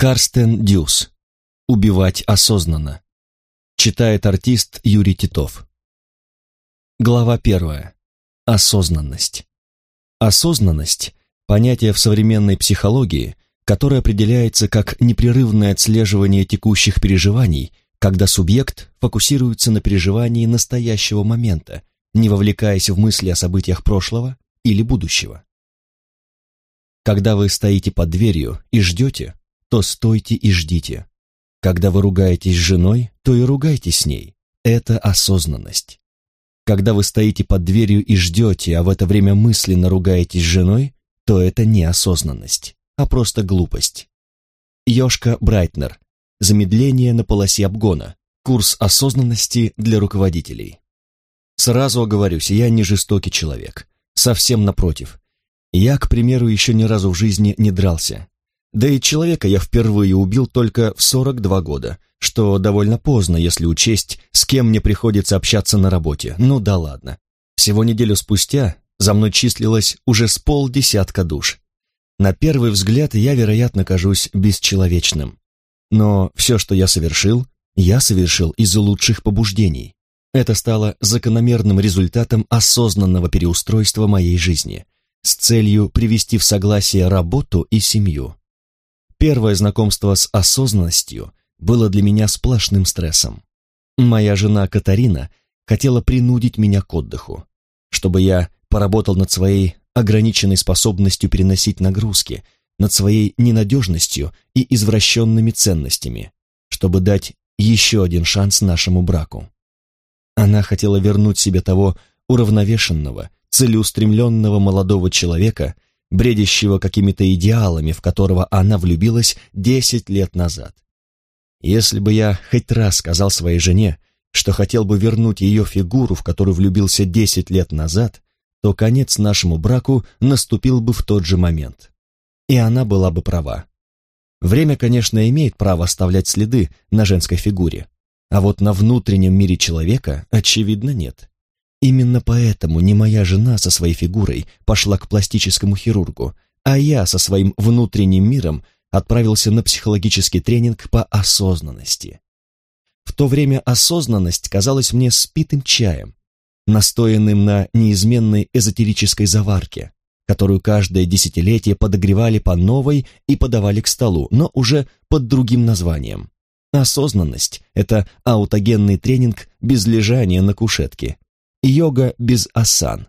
Карстен Дюс. Убивать осознанно. Читает артист Юрий Титов. Глава первая. Осознанность. Осознанность – понятие в современной психологии, которое определяется как непрерывное отслеживание текущих переживаний, когда субъект фокусируется на переживании настоящего момента, не вовлекаясь в мысли о событиях прошлого или будущего. Когда вы стоите под дверью и ждете, то стойте и ждите. Когда вы ругаетесь с женой, то и ругайтесь с ней. Это осознанность. Когда вы стоите под дверью и ждете, а в это время мысленно ругаетесь с женой, то это не осознанность, а просто глупость. Ёшка Брайтнер. Замедление на полосе обгона. Курс осознанности для руководителей. Сразу оговорюсь, я не жестокий человек. Совсем напротив. Я, к примеру, еще ни разу в жизни не дрался. Да и человека я впервые убил только в 42 года, что довольно поздно, если учесть, с кем мне приходится общаться на работе. Ну да ладно. Всего неделю спустя за мной числилось уже с полдесятка душ. На первый взгляд я, вероятно, кажусь бесчеловечным. Но все, что я совершил, я совершил из лучших побуждений. Это стало закономерным результатом осознанного переустройства моей жизни с целью привести в согласие работу и семью. Первое знакомство с осознанностью было для меня сплошным стрессом. Моя жена Катарина хотела принудить меня к отдыху, чтобы я поработал над своей ограниченной способностью переносить нагрузки, над своей ненадежностью и извращенными ценностями, чтобы дать еще один шанс нашему браку. Она хотела вернуть себе того уравновешенного, целеустремленного молодого человека, бредящего какими-то идеалами, в которого она влюбилась десять лет назад. Если бы я хоть раз сказал своей жене, что хотел бы вернуть ее фигуру, в которую влюбился десять лет назад, то конец нашему браку наступил бы в тот же момент. И она была бы права. Время, конечно, имеет право оставлять следы на женской фигуре, а вот на внутреннем мире человека, очевидно, нет. Именно поэтому не моя жена со своей фигурой пошла к пластическому хирургу, а я со своим внутренним миром отправился на психологический тренинг по осознанности. В то время осознанность казалась мне спитым чаем, настоянным на неизменной эзотерической заварке, которую каждое десятилетие подогревали по новой и подавали к столу, но уже под другим названием. Осознанность – это аутогенный тренинг без лежания на кушетке, йога без асан,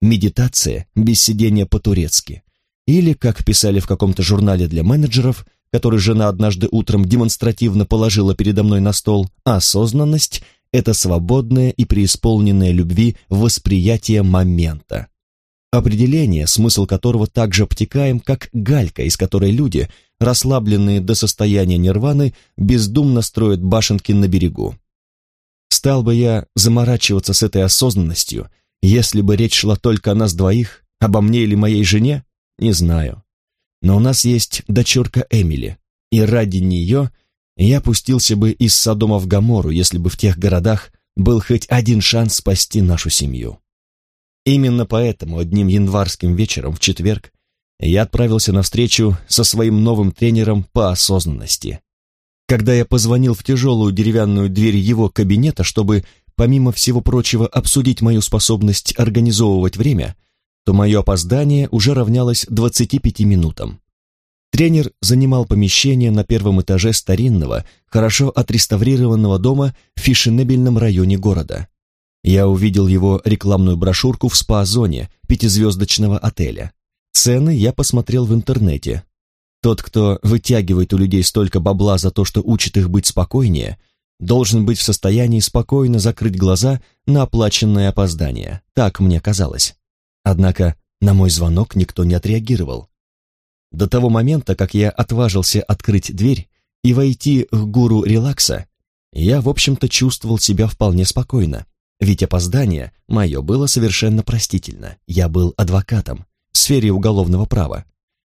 медитация без сидения по-турецки, или, как писали в каком-то журнале для менеджеров, который жена однажды утром демонстративно положила передо мной на стол, осознанность – это свободное и преисполненное любви восприятие момента. Определение, смысл которого так же обтекаем, как галька, из которой люди, расслабленные до состояния нирваны, бездумно строят башенки на берегу. Стал бы я заморачиваться с этой осознанностью, если бы речь шла только о нас двоих, обо мне или моей жене? Не знаю. Но у нас есть дочурка Эмили, и ради нее я пустился бы из Содома в Гомору, если бы в тех городах был хоть один шанс спасти нашу семью. Именно поэтому одним январским вечером в четверг я отправился на встречу со своим новым тренером по осознанности. Когда я позвонил в тяжелую деревянную дверь его кабинета, чтобы, помимо всего прочего, обсудить мою способность организовывать время, то мое опоздание уже равнялось 25 минутам. Тренер занимал помещение на первом этаже старинного, хорошо отреставрированного дома в фешенебельном районе города. Я увидел его рекламную брошюрку в спа-зоне пятизвездочного отеля. Цены я посмотрел в интернете, тот, кто вытягивает у людей столько бабла за то, что учит их быть спокойнее, должен быть в состоянии спокойно закрыть глаза на оплаченное опоздание. Так мне казалось. Однако на мой звонок никто не отреагировал. До того момента, как я отважился открыть дверь и войти в гуру релакса, я, в общем-то, чувствовал себя вполне спокойно, ведь опоздание мое было совершенно простительно. Я был адвокатом в сфере уголовного права,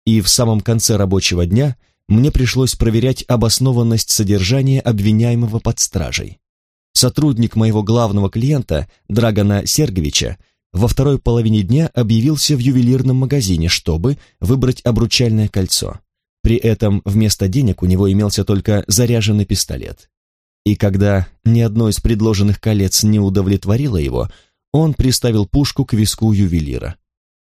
и в самом конце рабочего дня мне пришлось проверять обоснованность содержания обвиняемого под стражей. Сотрудник моего главного клиента, Драгона Серговича, во второй половине дня объявился в ювелирном магазине, чтобы выбрать обручальное кольцо. При этом вместо денег у него имелся только заряженный пистолет. И когда ни одно из предложенных колец не удовлетворило его, он приставил пушку к виску ювелира.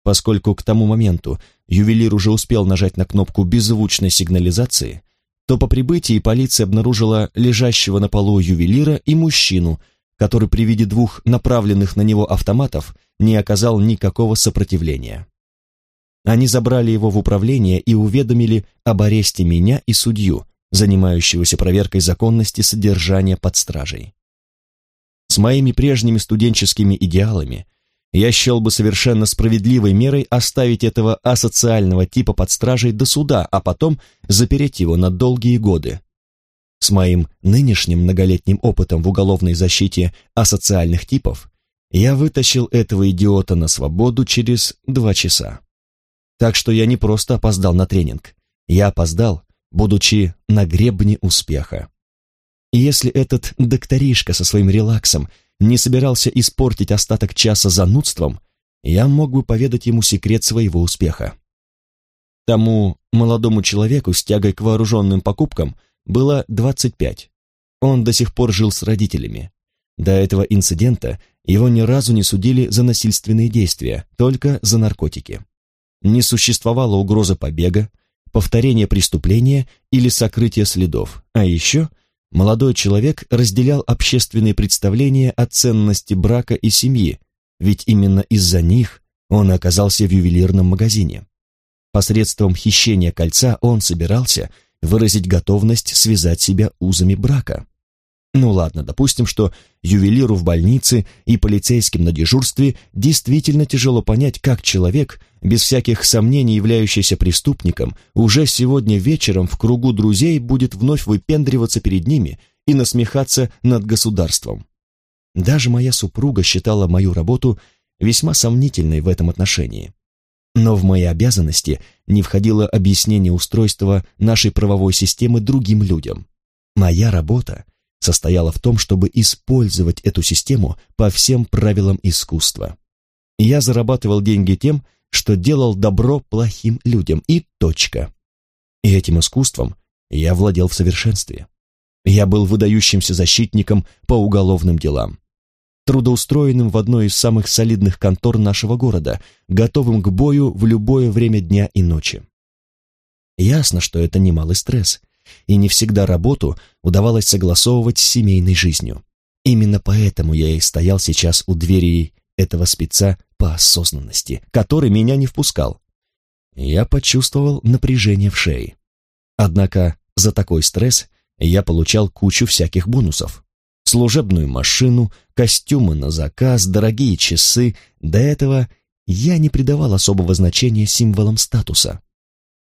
Поскольку к тому моменту ювелир уже успел нажать на кнопку беззвучной сигнализации, то по прибытии полиция обнаружила лежащего на полу ювелира и мужчину, который при виде двух направленных на него автоматов не оказал никакого сопротивления. Они забрали его в управление и уведомили об аресте меня и судью, занимающегося проверкой законности содержания под стражей. С моими прежними студенческими идеалами я счел бы совершенно справедливой мерой оставить этого асоциального типа под стражей до суда, а потом запереть его на долгие годы. С моим нынешним многолетним опытом в уголовной защите асоциальных типов я вытащил этого идиота на свободу через два часа. Так что я не просто опоздал на тренинг, я опоздал, будучи на гребне успеха. И если этот докторишка со своим релаксом не собирался испортить остаток часа занудством, я мог бы поведать ему секрет своего успеха. Тому молодому человеку с тягой к вооруженным покупкам было 25. Он до сих пор жил с родителями. До этого инцидента его ни разу не судили за насильственные действия, только за наркотики. Не существовало угрозы побега, повторения преступления или сокрытия следов, а еще – молодой человек разделял общественные представления о ценности брака и семьи, ведь именно из-за них он оказался в ювелирном магазине. Посредством хищения кольца он собирался выразить готовность связать себя узами брака. Ну ладно, допустим, что ювелиру в больнице и полицейским на дежурстве действительно тяжело понять, как человек, без всяких сомнений являющийся преступником, уже сегодня вечером в кругу друзей будет вновь выпендриваться перед ними и насмехаться над государством. Даже моя супруга считала мою работу весьма сомнительной в этом отношении. Но в мои обязанности не входило объяснение устройства нашей правовой системы другим людям. Моя работа состояла в том, чтобы использовать эту систему по всем правилам искусства. Я зарабатывал деньги тем, что делал добро плохим людям, и точка. И этим искусством я владел в совершенстве. Я был выдающимся защитником по уголовным делам, трудоустроенным в одной из самых солидных контор нашего города, готовым к бою в любое время дня и ночи. Ясно, что это немалый стресс – и не всегда работу удавалось согласовывать с семейной жизнью. Именно поэтому я и стоял сейчас у двери этого спеца по осознанности, который меня не впускал. Я почувствовал напряжение в шее. Однако за такой стресс я получал кучу всяких бонусов. Служебную машину, костюмы на заказ, дорогие часы. До этого я не придавал особого значения символам статуса.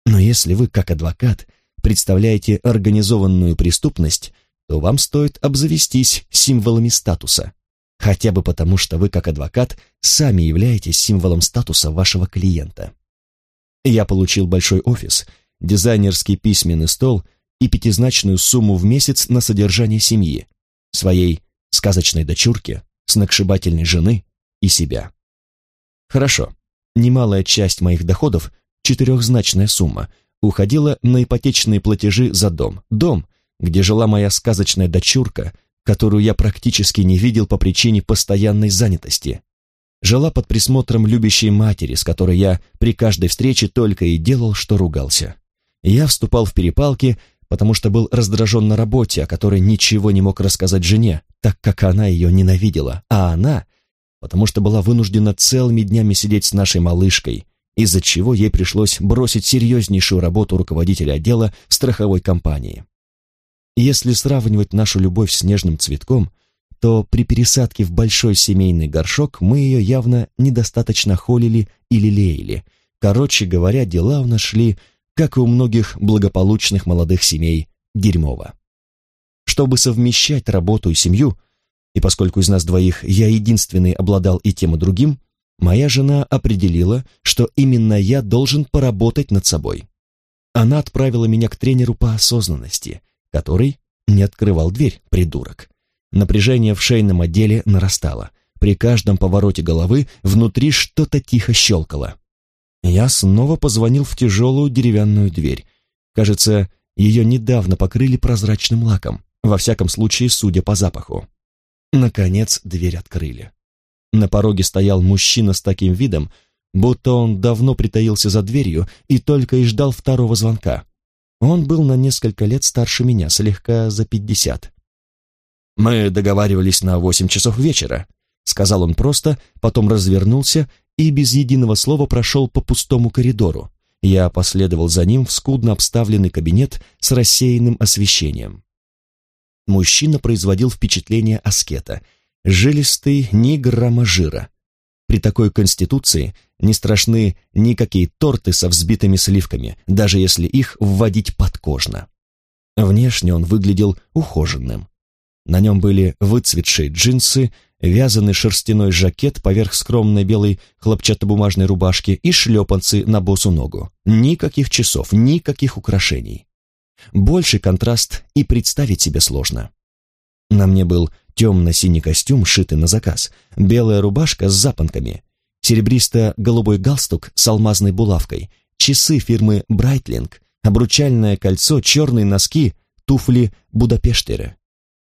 Но если вы, как адвокат, представляете организованную преступность, то вам стоит обзавестись символами статуса. Хотя бы потому, что вы, как адвокат, сами являетесь символом статуса вашего клиента. Я получил большой офис, дизайнерский письменный стол и пятизначную сумму в месяц на содержание семьи, своей сказочной дочурки, сногсшибательной жены и себя. Хорошо, немалая часть моих доходов, четырехзначная сумма, уходила на ипотечные платежи за дом. Дом, где жила моя сказочная дочурка, которую я практически не видел по причине постоянной занятости. Жила под присмотром любящей матери, с которой я при каждой встрече только и делал, что ругался. Я вступал в перепалки, потому что был раздражен на работе, о которой ничего не мог рассказать жене, так как она ее ненавидела, а она, потому что была вынуждена целыми днями сидеть с нашей малышкой, из-за чего ей пришлось бросить серьезнейшую работу руководителя отдела страховой компании. Если сравнивать нашу любовь с нежным цветком, то при пересадке в большой семейный горшок мы ее явно недостаточно холили или лелеяли. Короче говоря, дела у нас шли, как и у многих благополучных молодых семей, дерьмово. Чтобы совмещать работу и семью, и поскольку из нас двоих я единственный обладал и тем и другим, Моя жена определила, что именно я должен поработать над собой. Она отправила меня к тренеру по осознанности, который не открывал дверь, придурок. Напряжение в шейном отделе нарастало. При каждом повороте головы внутри что-то тихо щелкало. Я снова позвонил в тяжелую деревянную дверь. Кажется, ее недавно покрыли прозрачным лаком, во всяком случае, судя по запаху. Наконец, дверь открыли. На пороге стоял мужчина с таким видом, будто он давно притаился за дверью и только и ждал второго звонка. Он был на несколько лет старше меня, слегка за пятьдесят. «Мы договаривались на восемь часов вечера», — сказал он просто, потом развернулся и без единого слова прошел по пустому коридору. Я последовал за ним в скудно обставленный кабинет с рассеянным освещением. Мужчина производил впечатление аскета, жилистый ни грамма жира. При такой конституции не страшны никакие торты со взбитыми сливками, даже если их вводить подкожно. Внешне он выглядел ухоженным. На нем были выцветшие джинсы, вязаный шерстяной жакет поверх скромной белой хлопчатобумажной рубашки и шлепанцы на босу ногу. Никаких часов, никаких украшений. Больший контраст и представить себе сложно. На мне был темно-синий костюм, шитый на заказ, белая рубашка с запонками, серебристо-голубой галстук с алмазной булавкой, часы фирмы «Брайтлинг», обручальное кольцо, черные носки, туфли «Будапештеры».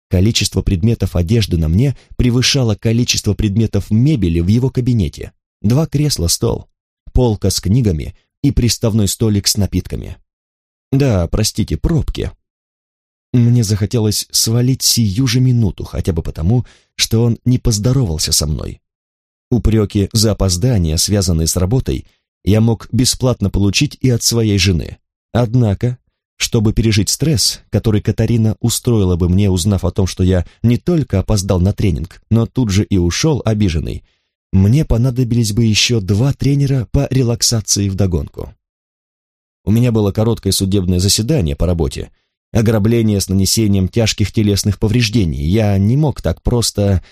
Количество предметов одежды на мне превышало количество предметов мебели в его кабинете. Два кресла, стол, полка с книгами и приставной столик с напитками. Да, простите, пробки. Мне захотелось свалить сию же минуту, хотя бы потому, что он не поздоровался со мной. Упреки за опоздание, связанные с работой, я мог бесплатно получить и от своей жены. Однако чтобы пережить стресс, который Катарина устроила бы мне, узнав о том, что я не только опоздал на тренинг, но тут же и ушел обиженный, мне понадобились бы еще два тренера по релаксации вдогонку. У меня было короткое судебное заседание по работе, ограбление с нанесением тяжких телесных повреждений. Я не мог так просто...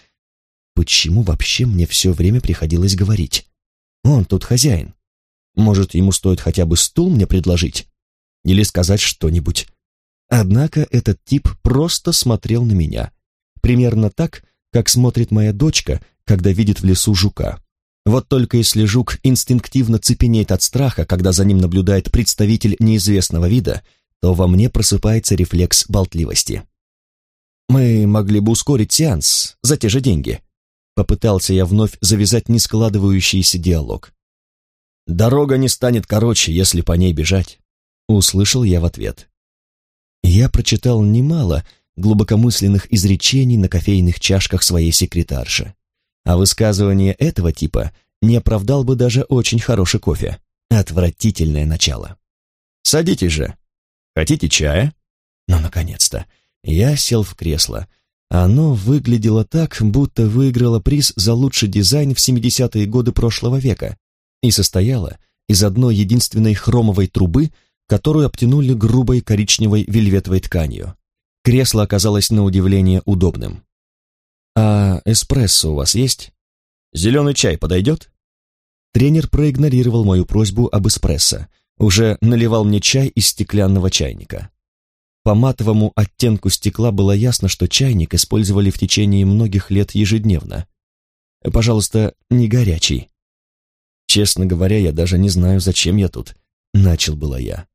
Почему вообще мне все время приходилось говорить? Он тут хозяин. Может, ему стоит хотя бы стул мне предложить? или сказать что-нибудь. Однако этот тип просто смотрел на меня. Примерно так, как смотрит моя дочка, когда видит в лесу жука. Вот только если жук инстинктивно цепенеет от страха, когда за ним наблюдает представитель неизвестного вида, то во мне просыпается рефлекс болтливости. «Мы могли бы ускорить сеанс за те же деньги», попытался я вновь завязать нескладывающийся диалог. «Дорога не станет короче, если по ней бежать. Услышал я в ответ. Я прочитал немало глубокомысленных изречений на кофейных чашках своей секретарши. А высказывание этого типа не оправдал бы даже очень хороший кофе. Отвратительное начало. «Садитесь же. Хотите чая?» Ну, наконец-то. Я сел в кресло. Оно выглядело так, будто выиграло приз за лучший дизайн в 70-е годы прошлого века и состояло из одной единственной хромовой трубы которую обтянули грубой коричневой вельветовой тканью. Кресло оказалось на удивление удобным. «А эспрессо у вас есть? Зеленый чай подойдет?» Тренер проигнорировал мою просьбу об эспрессо, уже наливал мне чай из стеклянного чайника. По матовому оттенку стекла было ясно, что чайник использовали в течение многих лет ежедневно. «Пожалуйста, не горячий». Честно говоря, я даже не знаю, зачем я тут. Начал было я.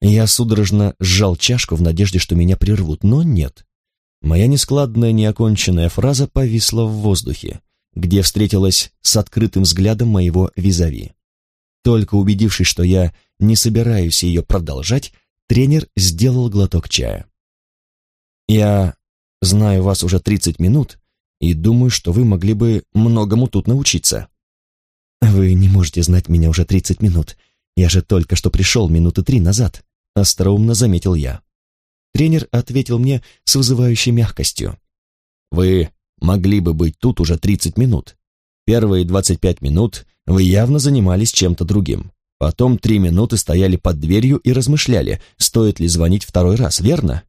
Я судорожно сжал чашку в надежде, что меня прервут, но нет. Моя нескладная неоконченная фраза повисла в воздухе, где встретилась с открытым взглядом моего визави. Только убедившись, что я не собираюсь ее продолжать, тренер сделал глоток чая. «Я знаю вас уже 30 минут и думаю, что вы могли бы многому тут научиться». «Вы не можете знать меня уже 30 минут. Я же только что пришел минуты три назад», — остроумно заметил я. Тренер ответил мне с вызывающей мягкостью. «Вы могли бы быть тут уже 30 минут. Первые 25 минут вы явно занимались чем-то другим. Потом три минуты стояли под дверью и размышляли, стоит ли звонить второй раз, верно?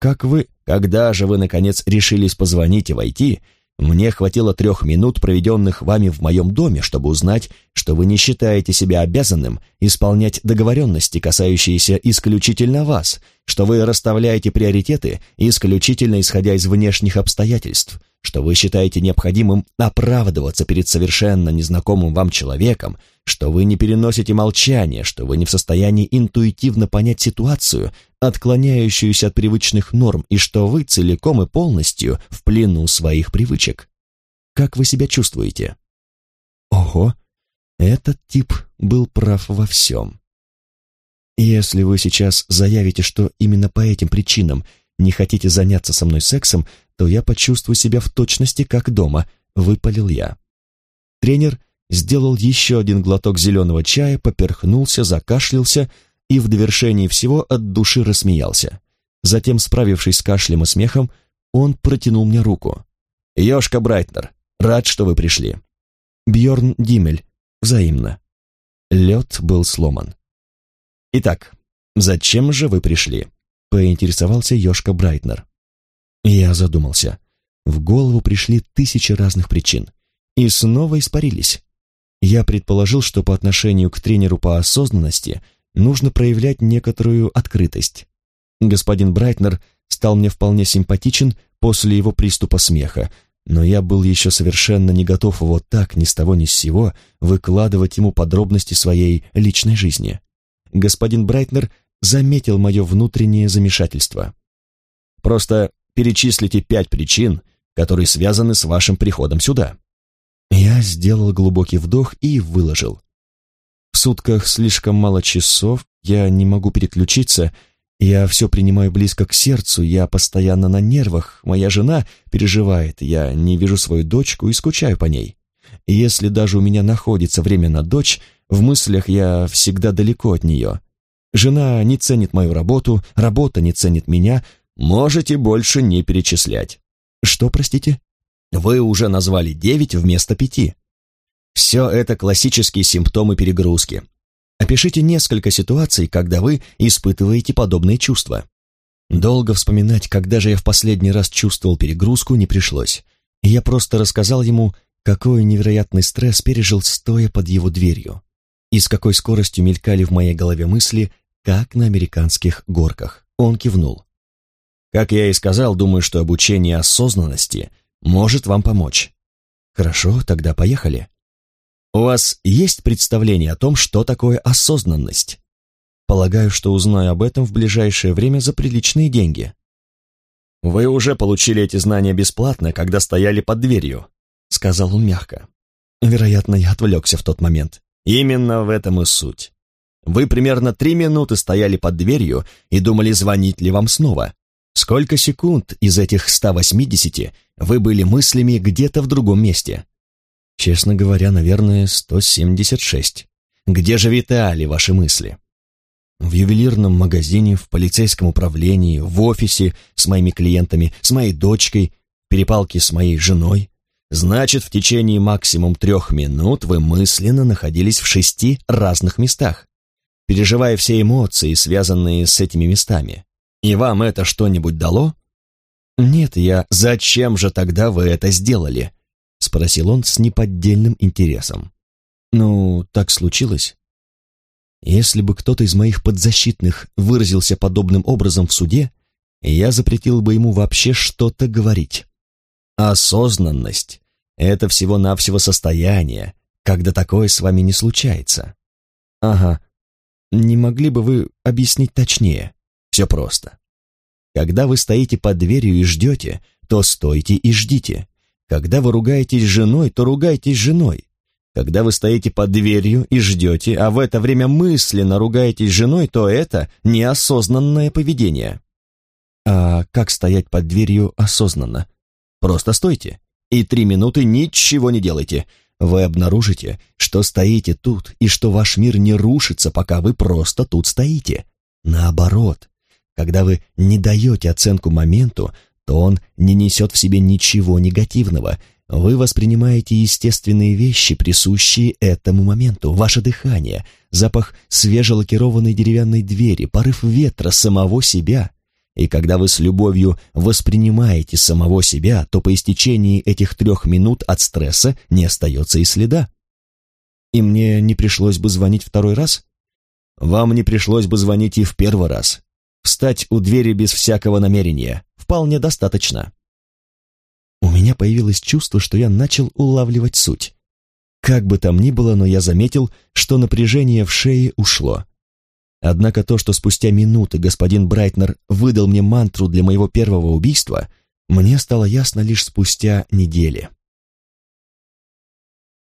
Как вы, когда же вы, наконец, решились позвонить и войти, мне хватило трех минут, проведенных вами в моем доме, чтобы узнать, что вы не считаете себя обязанным исполнять договоренности, касающиеся исключительно вас, что вы расставляете приоритеты исключительно исходя из внешних обстоятельств, что вы считаете необходимым оправдываться перед совершенно незнакомым вам человеком, что вы не переносите молчание, что вы не в состоянии интуитивно понять ситуацию, отклоняющуюся от привычных норм, и что вы целиком и полностью в плену своих привычек. Как вы себя чувствуете? Ого, этот тип был прав во всем. Если вы сейчас заявите, что именно по этим причинам не хотите заняться со мной сексом, то я почувствую себя в точности как дома, выпалил я. Тренер сделал еще один глоток зеленого чая, поперхнулся, закашлялся и в довершении всего от души рассмеялся. Затем, справившись с кашлем и смехом, он протянул мне руку. «Ёшка Брайтнер, рад, что вы пришли». Бьорн Димель, взаимно. Лед был сломан. «Итак, зачем же вы пришли?» — поинтересовался Ёшка Брайтнер. Я задумался. В голову пришли тысячи разных причин. И снова испарились. Я предположил, что по отношению к тренеру по осознанности нужно проявлять некоторую открытость. Господин Брайтнер стал мне вполне симпатичен после его приступа смеха, но я был еще совершенно не готов вот так, ни с того ни с сего, выкладывать ему подробности своей личной жизни. Господин Брайтнер заметил мое внутреннее замешательство. «Просто перечислите пять причин, которые связаны с вашим приходом сюда. Я сделал глубокий вдох и выложил. В сутках слишком мало часов, я не могу переключиться, я все принимаю близко к сердцу, я постоянно на нервах, моя жена переживает, я не вижу свою дочку и скучаю по ней. Если даже у меня находится время на дочь, в мыслях я всегда далеко от нее. Жена не ценит мою работу, работа не ценит меня, можете больше не перечислять. Что, простите? Вы уже назвали девять вместо пяти. Все это классические симптомы перегрузки. Опишите несколько ситуаций, когда вы испытываете подобные чувства. Долго вспоминать, когда же я в последний раз чувствовал перегрузку, не пришлось. Я просто рассказал ему, какой невероятный стресс пережил, стоя под его дверью, и с какой скоростью мелькали в моей голове мысли, как на американских горках. Он кивнул. Как я и сказал, думаю, что обучение осознанности может вам помочь. Хорошо, тогда поехали. У вас есть представление о том, что такое осознанность? Полагаю, что узнаю об этом в ближайшее время за приличные деньги. Вы уже получили эти знания бесплатно, когда стояли под дверью, сказал он мягко. Вероятно, я отвлекся в тот момент. Именно в этом и суть. Вы примерно три минуты стояли под дверью и думали, звонить ли вам снова. Сколько секунд из этих 180 вы были мыслями где-то в другом месте? Честно говоря, наверное, 176. Где же витали ваши мысли? В ювелирном магазине, в полицейском управлении, в офисе с моими клиентами, с моей дочкой, перепалки с моей женой. Значит, в течение максимум трех минут вы мысленно находились в шести разных местах, переживая все эмоции, связанные с этими местами. И вам это что-нибудь дало? Нет, я... Зачем же тогда вы это сделали? Спросил он с неподдельным интересом. Ну, так случилось. Если бы кто-то из моих подзащитных выразился подобным образом в суде, я запретил бы ему вообще что-то говорить. Осознанность — это всего-навсего состояние, когда такое с вами не случается. Ага. Не могли бы вы объяснить точнее? Все просто. Когда вы стоите под дверью и ждете, то стойте и ждите. Когда вы ругаетесь с женой, то ругайтесь с женой. Когда вы стоите под дверью и ждете, а в это время мысленно ругаетесь с женой, то это неосознанное поведение. А как стоять под дверью осознанно? Просто стойте и три минуты ничего не делайте. Вы обнаружите, что стоите тут и что ваш мир не рушится, пока вы просто тут стоите. Наоборот, когда вы не даете оценку моменту, то он не несет в себе ничего негативного. Вы воспринимаете естественные вещи, присущие этому моменту, ваше дыхание, запах свежелакированной деревянной двери, порыв ветра самого себя. И когда вы с любовью воспринимаете самого себя, то по истечении этих трех минут от стресса не остается и следа. И мне не пришлось бы звонить второй раз? Вам не пришлось бы звонить и в первый раз. Встать у двери без всякого намерения вполне достаточно. У меня появилось чувство, что я начал улавливать суть. Как бы там ни было, но я заметил, что напряжение в шее ушло. Однако то, что спустя минуты господин Брайтнер выдал мне мантру для моего первого убийства, мне стало ясно лишь спустя недели.